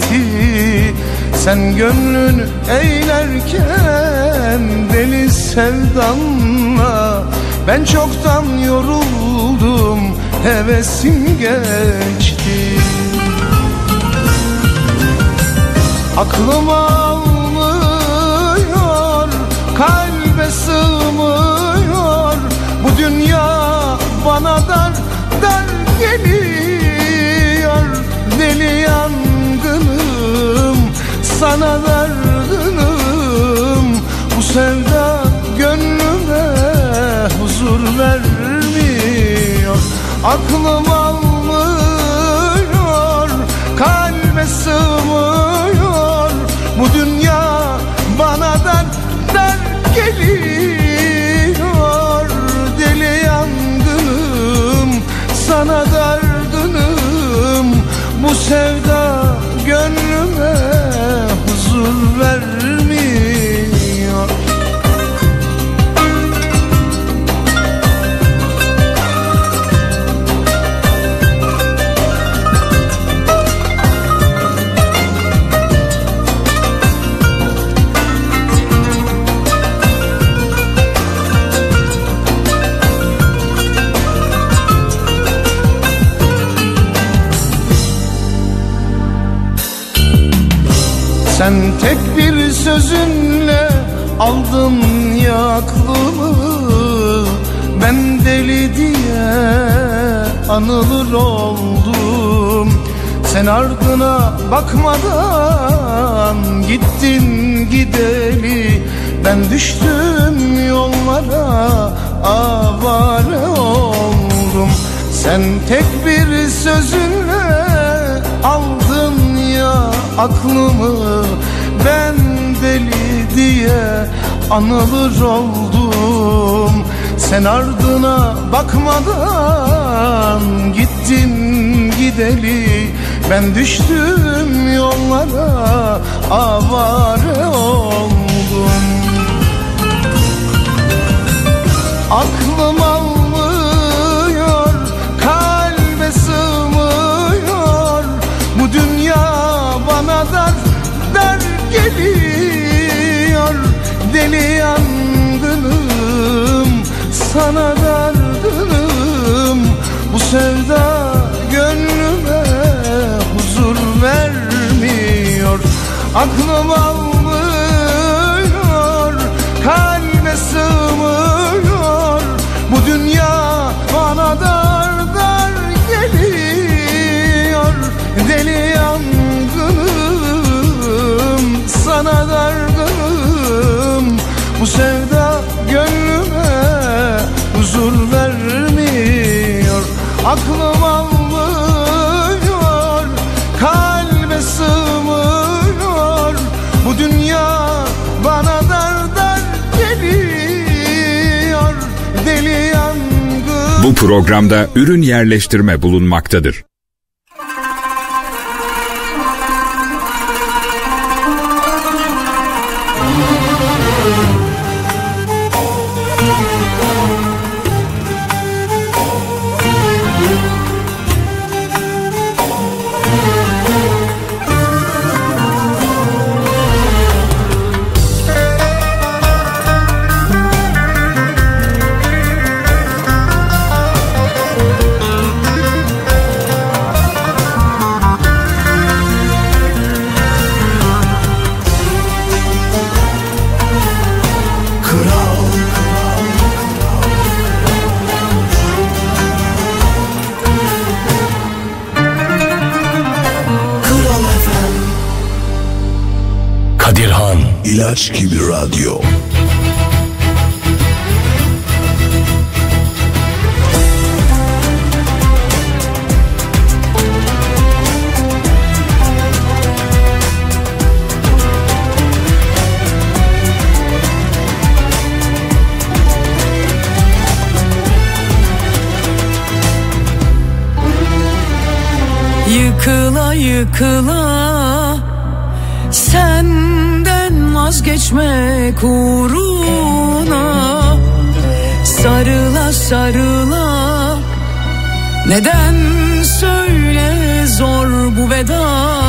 Sen gönlünü eğlerken deli sevdanla Ben çoktan yoruldum hevesim geçti. Aklım almıyor, kalbe sığmıyor. Bu dünya bana dar dar geliyor. Deli yangınım, sana dargınım Bu sevda gönlüme huzur vermiyor. Aklım almıyor, kalbe sığmıyor. Bu dünya bana dar dar geliyor. Deli yangınım, sana dargınım Bu sevda tek bir sözünle aldın ya aklımı Ben deli diye anılır oldum. Sen ardına bakmadan gittin gideli. Ben düştüm yollara avare oldum. Sen tek bir sözünle aldın ya aklımı Ben deli diye anılır oldum. Sen ardına bakmadan gittin gideli. Ben düştüm yollara avare oldum. Aklım Deli yangınım, sana dargınım Bu sevda gönlüme huzur vermiyor. Aklım almıyor, kalbe sığmıyor Bu sevda gönlüme huzur vermiyor. Aklım almıyor, kalbe sığmıyor. Bu dünya bana dar dar geliyor. Deli yangın. Bu programda ürün yerleştirme bulunmaktadır. ilaç gibi radyo. Yıkıla yıkıla vazgeçmek uğruna. Sarıla sarıla. Neden söyle zor bu veda